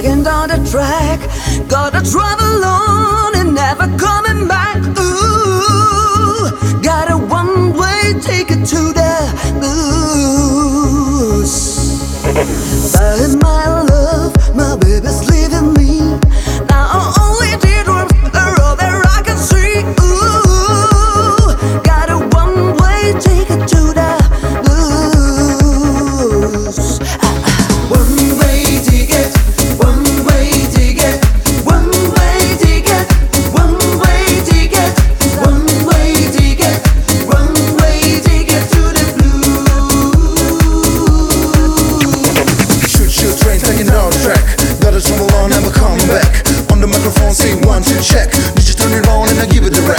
dragging down the track. Gotta travel But it's all alone, never come back. On the microphone, say one, two, check. Did you turn it on and I give it the rest